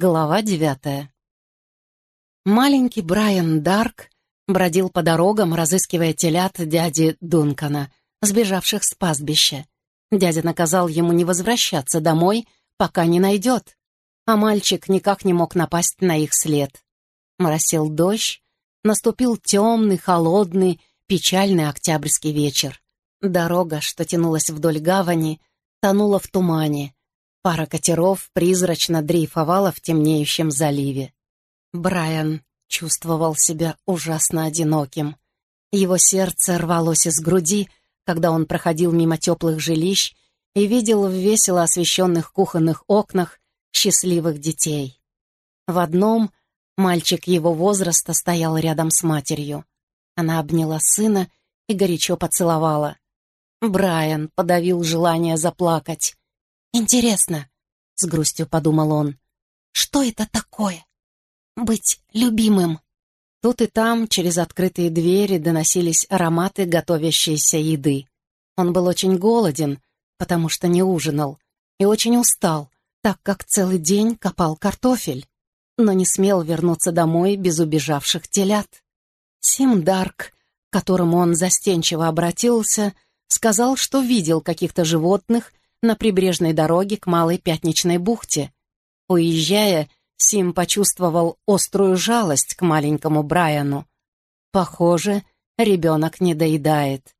Глава девятая. Маленький Брайан Дарк бродил по дорогам, разыскивая телят дяди Дункана, сбежавших с пастбища. Дядя наказал ему не возвращаться домой, пока не найдет, а мальчик никак не мог напасть на их след. Моросил дождь, наступил темный, холодный, печальный октябрьский вечер. Дорога, что тянулась вдоль гавани, тонула в тумане, Пара катеров призрачно дрейфовала в темнеющем заливе. Брайан чувствовал себя ужасно одиноким. Его сердце рвалось из груди, когда он проходил мимо теплых жилищ и видел в весело освещенных кухонных окнах счастливых детей. В одном мальчик его возраста стоял рядом с матерью. Она обняла сына и горячо поцеловала. Брайан подавил желание заплакать. «Интересно», — с грустью подумал он, — «что это такое? Быть любимым?» Тут и там через открытые двери доносились ароматы готовящейся еды. Он был очень голоден, потому что не ужинал, и очень устал, так как целый день копал картофель, но не смел вернуться домой без убежавших телят. Сим Дарк, к которому он застенчиво обратился, сказал, что видел каких-то животных, на прибрежной дороге к Малой Пятничной бухте. Уезжая, Сим почувствовал острую жалость к маленькому Брайану. Похоже, ребенок не доедает.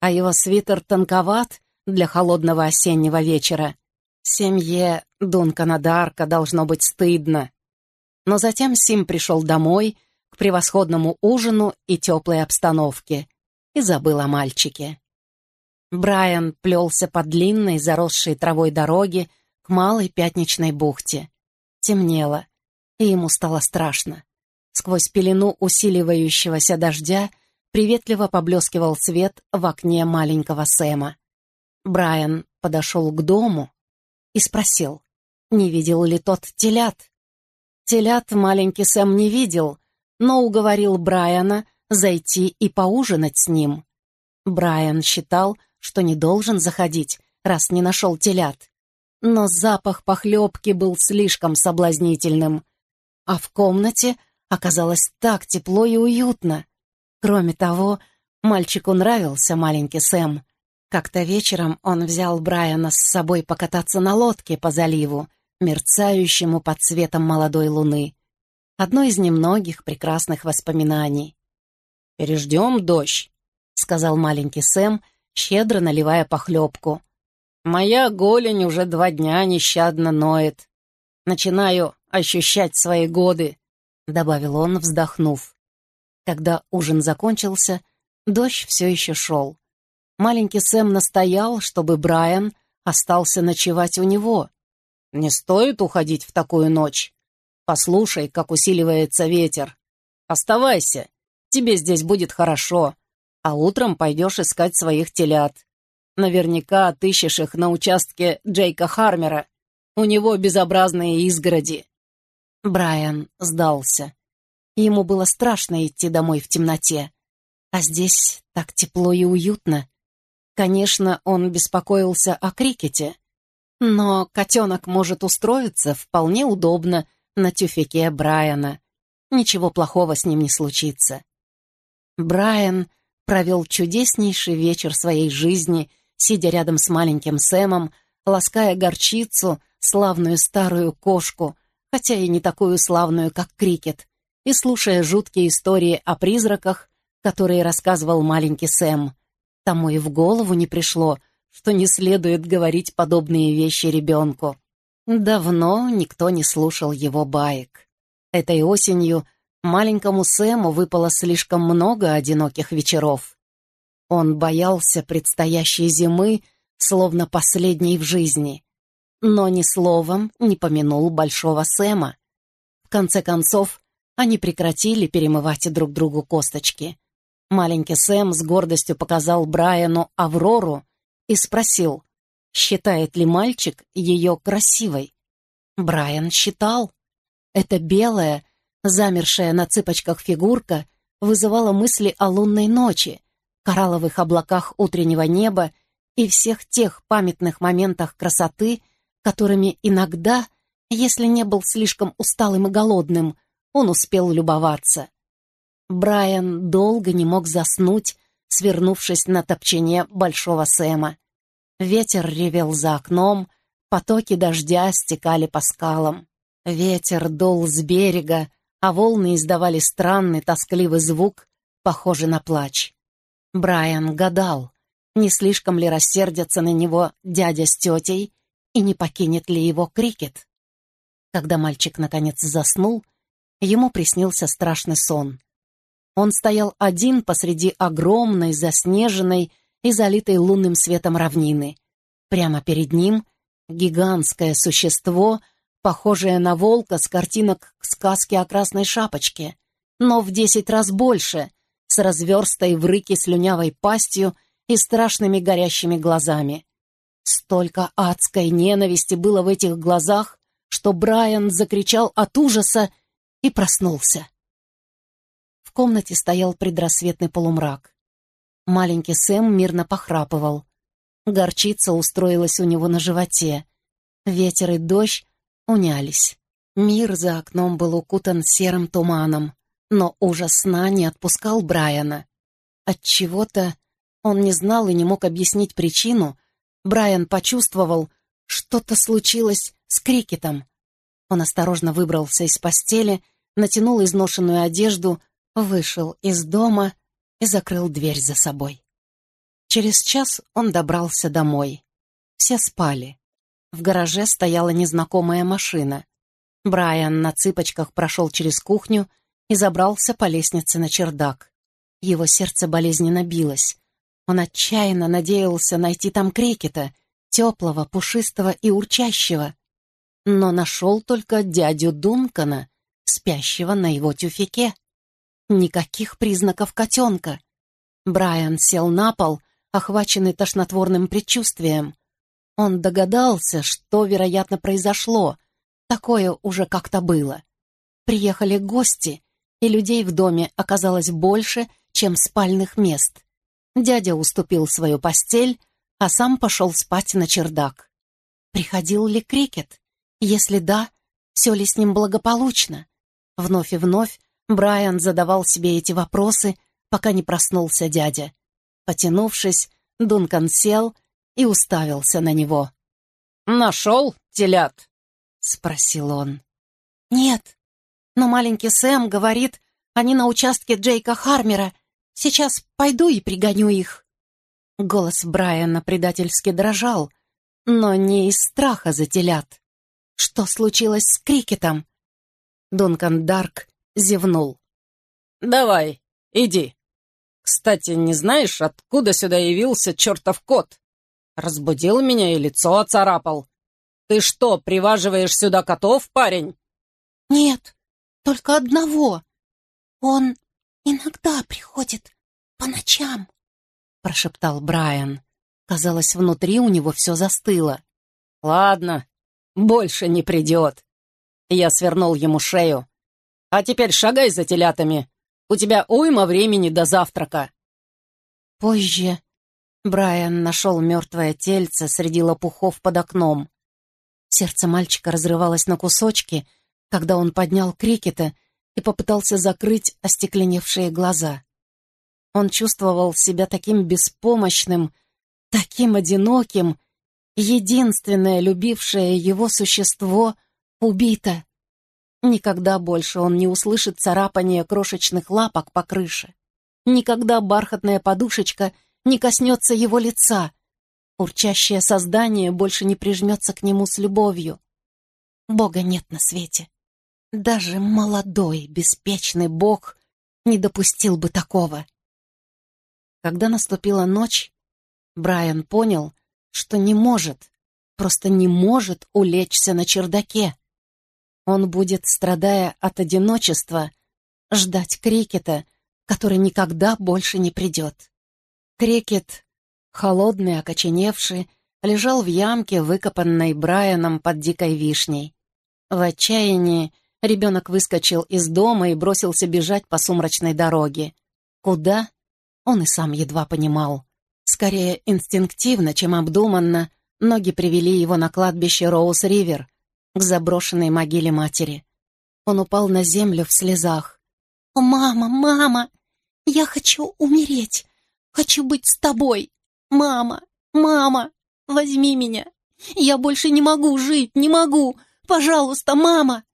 А его свитер тонковат для холодного осеннего вечера. Семье Дункана Дарка должно быть стыдно. Но затем Сим пришел домой к превосходному ужину и теплой обстановке и забыл о мальчике. Брайан плелся по длинной, заросшей травой дороге к малой пятничной бухте. Темнело, и ему стало страшно. Сквозь пелену усиливающегося дождя приветливо поблескивал свет в окне маленького Сэма. Брайан подошел к дому и спросил, не видел ли тот телят. Телят маленький Сэм не видел, но уговорил Брайана зайти и поужинать с ним. Брайан считал, что не должен заходить, раз не нашел телят. Но запах похлебки был слишком соблазнительным. А в комнате оказалось так тепло и уютно. Кроме того, мальчику нравился маленький Сэм. Как-то вечером он взял Брайана с собой покататься на лодке по заливу, мерцающему под цветом молодой луны. Одно из немногих прекрасных воспоминаний. «Переждем дождь», — сказал маленький Сэм, щедро наливая похлебку. «Моя голень уже два дня нещадно ноет. Начинаю ощущать свои годы», — добавил он, вздохнув. Когда ужин закончился, дождь все еще шел. Маленький Сэм настоял, чтобы Брайан остался ночевать у него. «Не стоит уходить в такую ночь. Послушай, как усиливается ветер. Оставайся, тебе здесь будет хорошо а утром пойдешь искать своих телят. Наверняка отыщешь их на участке Джейка Хармера. У него безобразные изгороди». Брайан сдался. Ему было страшно идти домой в темноте. А здесь так тепло и уютно. Конечно, он беспокоился о крикете. Но котенок может устроиться вполне удобно на тюфяке Брайана. Ничего плохого с ним не случится. Брайан провел чудеснейший вечер своей жизни, сидя рядом с маленьким Сэмом, лаская горчицу, славную старую кошку, хотя и не такую славную, как Крикет, и слушая жуткие истории о призраках, которые рассказывал маленький Сэм. Тому и в голову не пришло, что не следует говорить подобные вещи ребенку. Давно никто не слушал его баек. Этой осенью Маленькому Сэму выпало слишком много одиноких вечеров. Он боялся предстоящей зимы, словно последней в жизни. Но ни словом не помянул Большого Сэма. В конце концов, они прекратили перемывать друг другу косточки. Маленький Сэм с гордостью показал Брайану Аврору и спросил, считает ли мальчик ее красивой. Брайан считал. Это белая, Замершая на цыпочках фигурка вызывала мысли о лунной ночи, коралловых облаках утреннего неба и всех тех памятных моментах красоты, которыми иногда Если не был слишком усталым и голодным, он успел любоваться. Брайан долго не мог заснуть, свернувшись на топчине Большого Сэма. Ветер ревел за окном, потоки дождя стекали по скалам. Ветер дул с берега, а волны издавали странный тоскливый звук, похожий на плач. Брайан гадал, не слишком ли рассердятся на него дядя с тетей и не покинет ли его крикет. Когда мальчик наконец заснул, ему приснился страшный сон. Он стоял один посреди огромной, заснеженной и залитой лунным светом равнины. Прямо перед ним гигантское существо, похожее на волка с картинок к сказке о красной шапочке, но в десять раз больше, с разверстой в рыке слюнявой пастью и страшными горящими глазами. Столько адской ненависти было в этих глазах, что Брайан закричал от ужаса и проснулся. В комнате стоял предрассветный полумрак. Маленький Сэм мирно похрапывал. Горчица устроилась у него на животе. Ветер и дождь унялись. Мир за окном был укутан серым туманом, но ужас сна не отпускал Брайана. Отчего-то он не знал и не мог объяснить причину. Брайан почувствовал, что-то случилось с крикетом. Он осторожно выбрался из постели, натянул изношенную одежду, вышел из дома и закрыл дверь за собой. Через час он добрался домой. Все спали. В гараже стояла незнакомая машина. Брайан на цыпочках прошел через кухню и забрался по лестнице на чердак. Его сердце болезненно билось. Он отчаянно надеялся найти там крикета, теплого, пушистого и урчащего, но нашел только дядю Дункана, спящего на его тюфике. Никаких признаков котенка. Брайан сел на пол, охваченный тошнотворным предчувствием. Он догадался, что, вероятно, произошло. Такое уже как-то было. Приехали гости, и людей в доме оказалось больше, чем спальных мест. Дядя уступил свою постель, а сам пошел спать на чердак. Приходил ли Крикет? Если да, все ли с ним благополучно? Вновь и вновь Брайан задавал себе эти вопросы, пока не проснулся дядя. Потянувшись, Дункан сел и уставился на него. «Нашел телят?» — спросил он. «Нет, но маленький Сэм говорит, они на участке Джейка Хармера. Сейчас пойду и пригоню их». Голос Брайана предательски дрожал, но не из страха за телят. Что случилось с Крикетом? Дункан Дарк зевнул. «Давай, иди. Кстати, не знаешь, откуда сюда явился чертов кот? Разбудил меня и лицо оцарапал. Ты что, приваживаешь сюда котов, парень?» «Нет, только одного. Он иногда приходит по ночам», — прошептал Брайан. Казалось, внутри у него все застыло. «Ладно, больше не придет». Я свернул ему шею, а теперь шагай за телятами. У тебя уйма времени до завтрака». Позже Брайан нашел мертвое тельце среди лопухов под окном. Сердце мальчика разрывалось на кусочки, когда он поднял крикета и попытался закрыть остекленевшие глаза. Он чувствовал себя таким беспомощным, таким одиноким. Единственное любившее его существо убито. Никогда больше он не услышит царапания крошечных лапок по крыше. Никогда бархатная подушечка не коснется его лица. Урчащее создание больше не прижмется к нему с любовью. Бога нет на свете. Даже молодой, беспечный Бог не допустил бы такого. Когда наступила ночь, Брайан понял, что не может, просто не может улечься на чердаке. Он будет, страдая от одиночества, ждать крикета, который никогда больше не придет. Крикет, холодный, окоченевший, лежал в ямке, выкопанной Брайаном под дикой вишней. В отчаянии ребенок выскочил из дома и бросился бежать по сумрачной дороге. Куда? Он и сам едва понимал. Скорее инстинктивно, чем обдуманно, ноги привели его на кладбище Роуз-Ривер, к заброшенной могиле матери. Он упал на землю в слезах. «О, мама, мама! Я хочу умереть! Хочу быть с тобой! Мама, мама, возьми меня! Я больше не могу жить, не могу! Пожалуйста, мама!»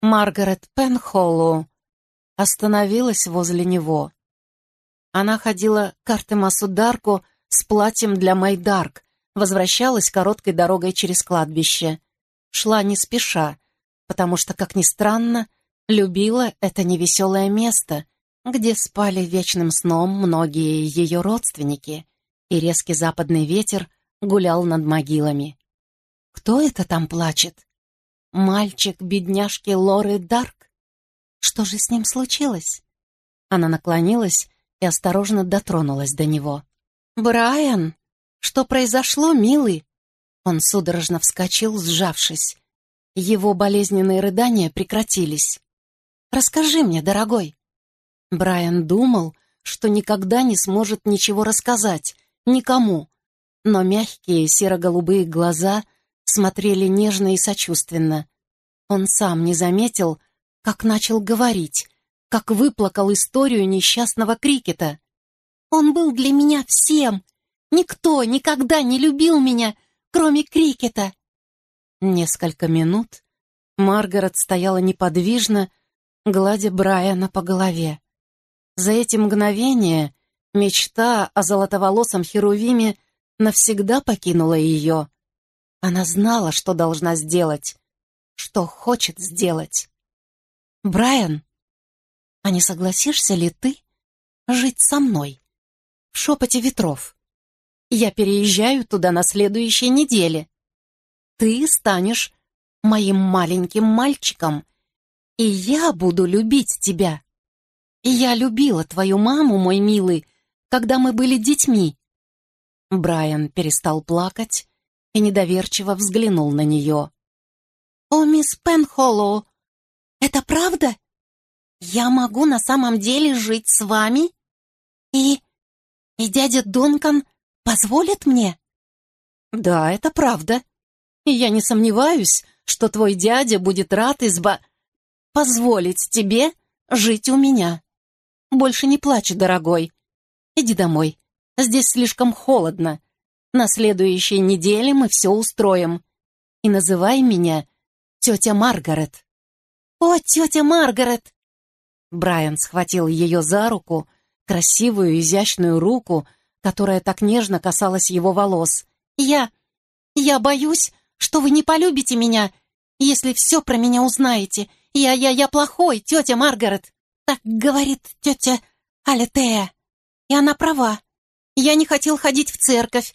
Маргарет Пенхоллоу остановилась возле него. Она ходила к Артемасу Дарку с платьем для Майдарк, возвращалась короткой дорогой через кладбище. Шла не спеша, потому что, как ни странно, любила это невеселое место, где спали вечным сном многие ее родственники, и резкий западный ветер гулял над могилами. Кто это там плачет? Мальчик бедняжки Лоры Дарк? Что же с ним случилось? Она наклонилась и осторожно дотронулась до него. «Брайан, что произошло, милый?» Он судорожно вскочил, сжавшись. Его болезненные рыдания прекратились. «Расскажи мне, дорогой». Брайан думал, что никогда не сможет ничего рассказать, никому, но мягкие серо-голубые глаза смотрели нежно и сочувственно. Он сам не заметил, как начал говорить, как выплакал историю несчастного крикета. «Он был для меня всем! Никто никогда не любил меня, кроме крикета!» Несколько минут Маргарет стояла неподвижно, гладя Брайана по голове. За эти мгновения мечта о золотоволосом Херувиме навсегда покинула ее. Она знала, что должна сделать, что хочет сделать. «Брайан, а не согласишься ли ты жить со мной в шепоте ветров? Я переезжаю туда на следующей неделе. Ты станешь моим маленьким мальчиком, и я буду любить тебя. Я любила твою маму, мой милый, когда мы были детьми». Брайан перестал плакать и недоверчиво взглянул на нее. «О, мисс Пенхоллоу, это правда? Я могу на самом деле жить с вами? И... и дядя Дункан позволит мне?» «Да, это правда. И я не сомневаюсь, что твой дядя будет рад изба... позволить тебе жить у меня. Больше не плачь, дорогой. Иди домой. Здесь слишком холодно. На следующей неделе мы все устроим. И называй меня тетя Маргарет». «О, тетя Маргарет!» Брайан схватил ее за руку, красивую, изящную руку, которая так нежно касалась его волос. «Я... я боюсь, что вы не полюбите меня, если все про меня узнаете. Я... я... я плохой, тетя Маргарет!» Так говорит тетя Алетея. И она права. Я не хотел ходить в церковь,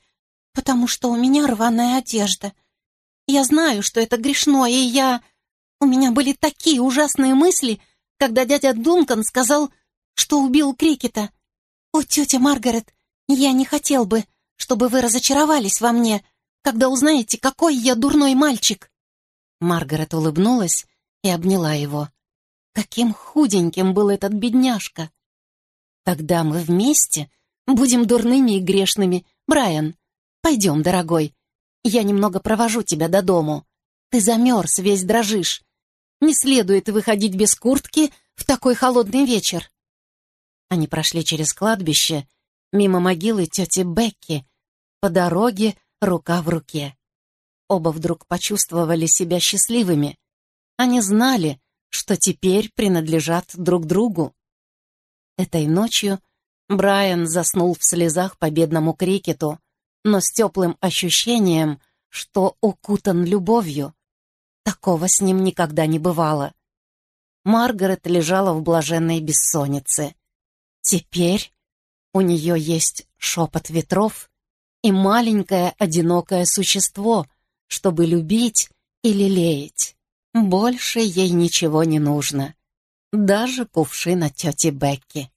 потому что у меня рваная одежда. Я знаю, что это грешно, и я... У меня были такие ужасные мысли, когда дядя Дункан сказал, что убил Крикета. О, тетя Маргарет, я не хотел бы, чтобы вы разочаровались во мне, когда узнаете, какой я дурной мальчик. Маргарет улыбнулась и обняла его. Каким худеньким был этот бедняжка. Тогда мы вместе будем дурными и грешными. Брайан, пойдем, дорогой. Я немного провожу тебя до дому. Ты замерз, весь дрожишь. Не следует выходить без куртки в такой холодный вечер. Они прошли через кладбище, мимо могилы тети Бекки, по дороге рука в руке. Оба вдруг почувствовали себя счастливыми. Они знали, что теперь принадлежат друг другу. Этой ночью Брайан заснул в слезах по бедному крикету, но с теплым ощущением, что укутан любовью. Такого с ним никогда не бывало. Маргарет лежала в блаженной бессоннице. Теперь у нее есть шепот ветров и маленькое одинокое существо, чтобы любить и лелеять. Больше ей ничего не нужно. Даже кувшина тети Бекки.